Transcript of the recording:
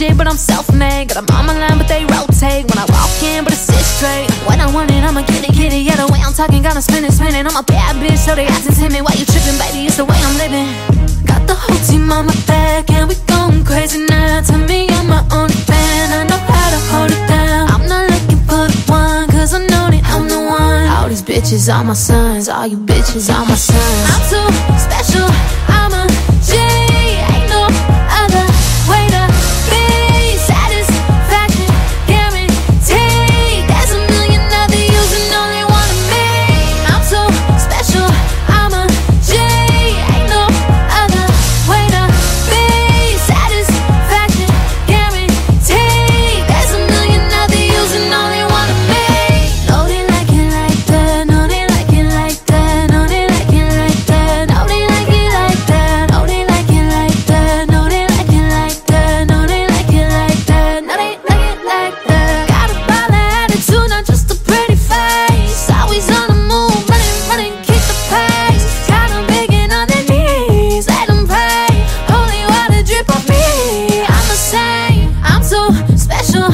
shit, but I'm self-made. Got a mama line, but they rotate. When I walk in, but it's straight. When I want it, I'ma get it, get it. Yeah, the way I'm talking, gotta spin it, spin it. I'm a bad bitch, so they acting me. Why you tripping, baby? It's the way I'm living. Got the whole team on my back And we going crazy now. Tell me I'm my only fan. I know how to hold it down. I'm not looking for the one Cause I know that I'm the one. All these bitches are my sons. All you bitches are my sons. I'm too special. 너